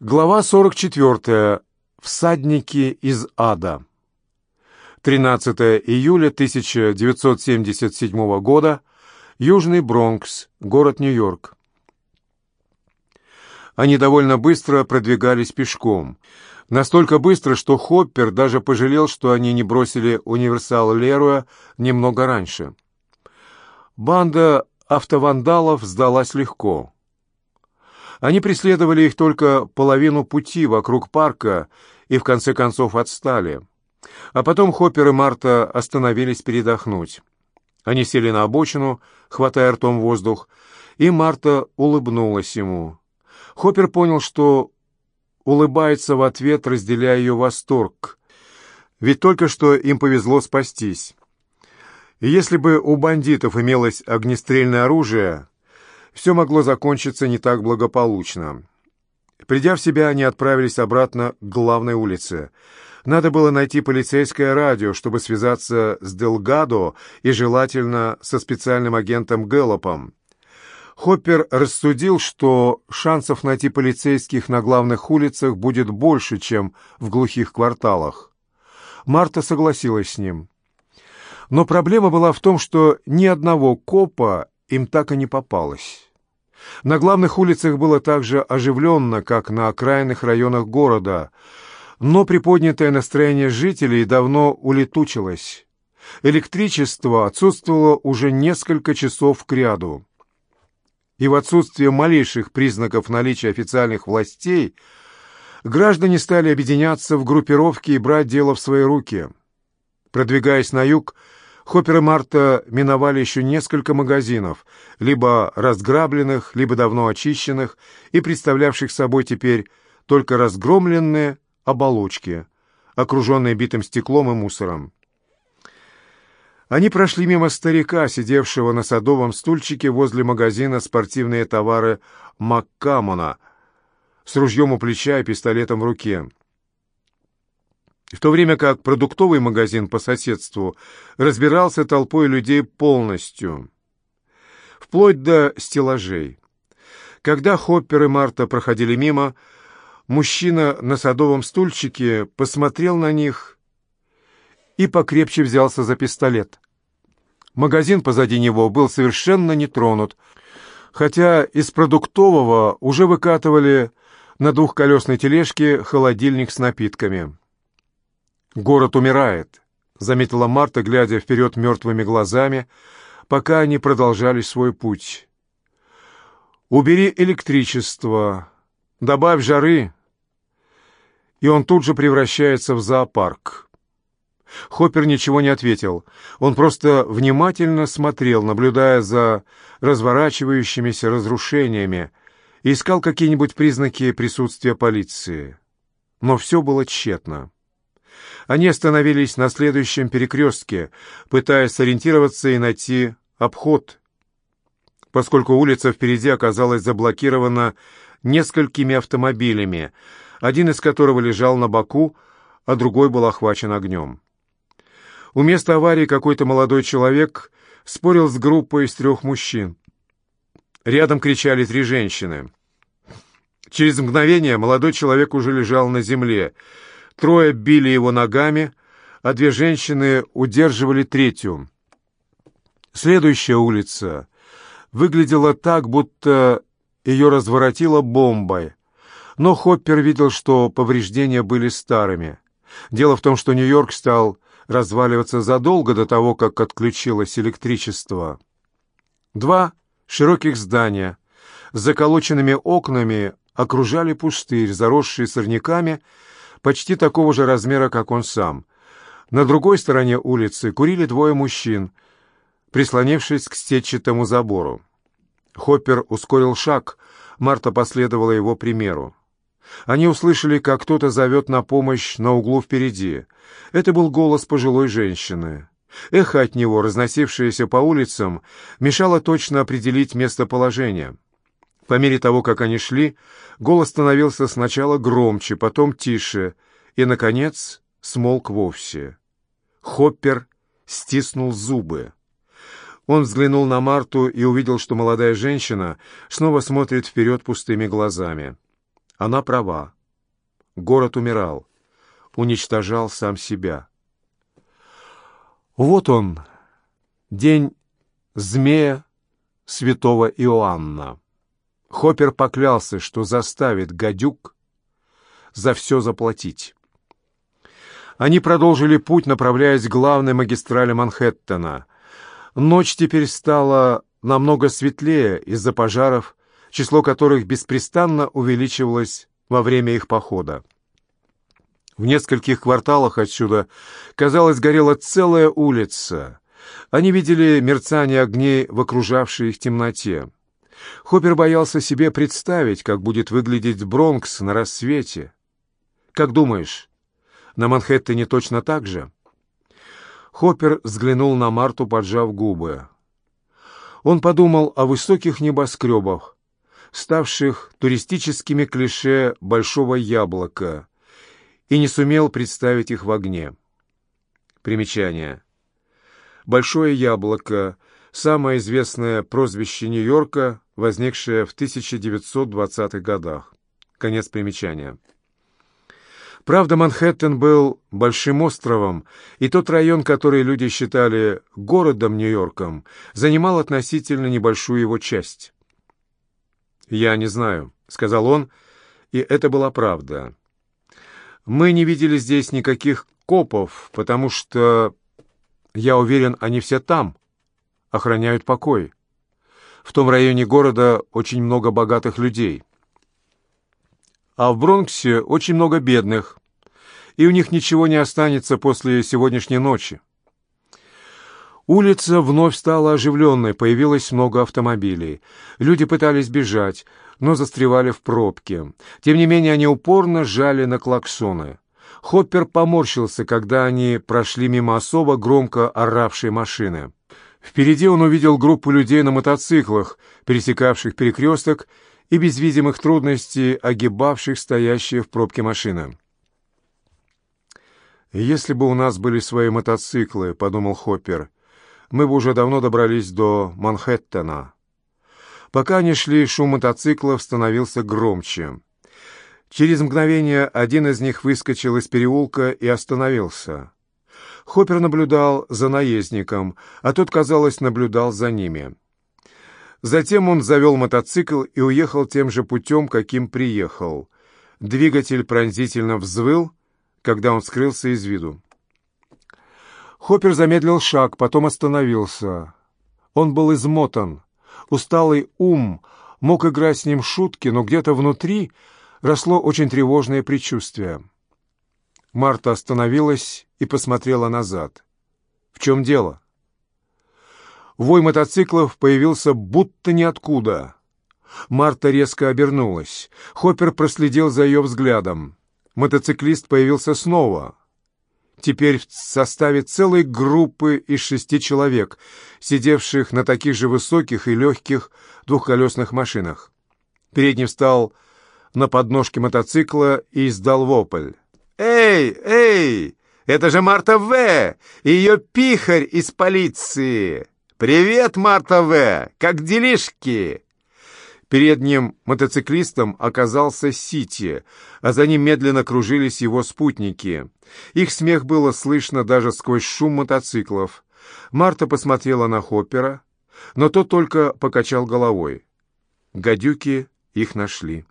Глава 44. Всадники из ада. 13 июля 1977 года. Южный Бронкс, город Нью-Йорк. Они довольно быстро продвигались пешком. Настолько быстро, что Хоппер даже пожалел, что они не бросили универсал Леруя немного раньше. Банда автовандалов сдалась легко. Они преследовали их только половину пути вокруг парка и в конце концов отстали. А потом Хоппер и Марта остановились передохнуть. Они сели на обочину, хватая ртом воздух, и Марта улыбнулась ему. Хоппер понял, что улыбается в ответ, разделяя ее восторг. Ведь только что им повезло спастись. И если бы у бандитов имелось огнестрельное оружие, все могло закончиться не так благополучно. Придя в себя, они отправились обратно к главной улице. Надо было найти полицейское радио, чтобы связаться с Делгадо и желательно со специальным агентом Гэллопом. Хоппер рассудил, что шансов найти полицейских на главных улицах будет больше, чем в глухих кварталах. Марта согласилась с ним. Но проблема была в том, что ни одного копа им так и не попалось. На главных улицах было так же оживленно, как на окраинных районах города, но приподнятое настроение жителей давно улетучилось. Электричество отсутствовало уже несколько часов кряду. И в отсутствие малейших признаков наличия официальных властей граждане стали объединяться в группировки и брать дело в свои руки. Продвигаясь на юг, Хоппер и Марта миновали еще несколько магазинов, либо разграбленных, либо давно очищенных и представлявших собой теперь только разгромленные оболочки, окруженные битым стеклом и мусором. Они прошли мимо старика, сидевшего на садовом стульчике возле магазина «Спортивные товары Маккамона», с ружьем у плеча и пистолетом в руке в то время как продуктовый магазин по соседству разбирался толпой людей полностью, вплоть до стеллажей. Когда Хоппер и Марта проходили мимо, мужчина на садовом стульчике посмотрел на них и покрепче взялся за пистолет. Магазин позади него был совершенно не тронут, хотя из продуктового уже выкатывали на двухколесной тележке холодильник с напитками. «Город умирает», — заметила Марта, глядя вперед мертвыми глазами, пока они продолжали свой путь. «Убери электричество, добавь жары, и он тут же превращается в зоопарк». Хоппер ничего не ответил. Он просто внимательно смотрел, наблюдая за разворачивающимися разрушениями, и искал какие-нибудь признаки присутствия полиции. Но все было тщетно. Они остановились на следующем перекрестке, пытаясь сориентироваться и найти обход, поскольку улица впереди оказалась заблокирована несколькими автомобилями, один из которого лежал на боку, а другой был охвачен огнем. У места аварии какой-то молодой человек спорил с группой из трех мужчин. Рядом кричали три женщины. Через мгновение молодой человек уже лежал на земле — Трое били его ногами, а две женщины удерживали третью. Следующая улица выглядела так, будто ее разворотила бомбой. Но Хоппер видел, что повреждения были старыми. Дело в том, что Нью-Йорк стал разваливаться задолго до того, как отключилось электричество. Два широких здания с заколоченными окнами окружали пустырь, заросший сорняками, почти такого же размера, как он сам. На другой стороне улицы курили двое мужчин, прислонившись к стетчатому забору. Хоппер ускорил шаг, Марта последовала его примеру. Они услышали, как кто-то зовет на помощь на углу впереди. Это был голос пожилой женщины. Эхо от него, разносившееся по улицам, мешало точно определить местоположение. По мере того, как они шли, голос становился сначала громче, потом тише, и, наконец, смолк вовсе. Хоппер стиснул зубы. Он взглянул на Марту и увидел, что молодая женщина снова смотрит вперед пустыми глазами. Она права. Город умирал, уничтожал сам себя. Вот он, день змея святого Иоанна. Хоппер поклялся, что заставит гадюк за все заплатить. Они продолжили путь, направляясь к главной магистрали Манхэттена. Ночь теперь стала намного светлее из-за пожаров, число которых беспрестанно увеличивалось во время их похода. В нескольких кварталах отсюда, казалось, горела целая улица. Они видели мерцание огней в окружавшей их темноте. Хоппер боялся себе представить, как будет выглядеть Бронкс на рассвете. «Как думаешь, на Манхэттене точно так же?» Хоппер взглянул на Марту, поджав губы. Он подумал о высоких небоскребах, ставших туристическими клише «большого яблока», и не сумел представить их в огне. Примечание. «Большое яблоко» — самое известное прозвище Нью-Йорка, возникшее в 1920-х годах. Конец примечания. Правда, Манхэттен был большим островом, и тот район, который люди считали городом Нью-Йорком, занимал относительно небольшую его часть. «Я не знаю», — сказал он, и это была правда. «Мы не видели здесь никаких копов, потому что, я уверен, они все там, охраняют покой. В том районе города очень много богатых людей. А в Бронксе очень много бедных, и у них ничего не останется после сегодняшней ночи. Улица вновь стала оживленной, появилось много автомобилей. Люди пытались бежать, но застревали в пробке. Тем не менее, они упорно жали на клаксоны. Хоппер поморщился, когда они прошли мимо особо громко оравшей машины. Впереди он увидел группу людей на мотоциклах, пересекавших перекресток и без видимых трудностей огибавших стоящие в пробке машины. «Если бы у нас были свои мотоциклы», — подумал Хоппер, мы бы уже давно добрались до Манхэттена. Пока они шли, шум мотоциклов становился громче. Через мгновение один из них выскочил из переулка и остановился. Хоппер наблюдал за наездником, а тот, казалось, наблюдал за ними. Затем он завел мотоцикл и уехал тем же путем, каким приехал. Двигатель пронзительно взвыл, когда он скрылся из виду. Хоппер замедлил шаг, потом остановился. Он был измотан. Усталый ум мог играть с ним шутки, но где-то внутри росло очень тревожное предчувствие. Марта остановилась и посмотрела назад. «В чем дело?» Вой мотоциклов появился будто ниоткуда. Марта резко обернулась. Хоппер проследил за ее взглядом. Мотоциклист появился снова теперь в составе целой группы из шести человек, сидевших на таких же высоких и легких двухколесных машинах. Передний встал на подножке мотоцикла и издал вопль. «Эй, эй! Это же Марта В. и ее пихарь из полиции! Привет, Марта В! Как делишки?» Передним мотоциклистом оказался Сити, а за ним медленно кружились его спутники. Их смех было слышно даже сквозь шум мотоциклов. Марта посмотрела на Хоппера, но тот только покачал головой. Гадюки их нашли.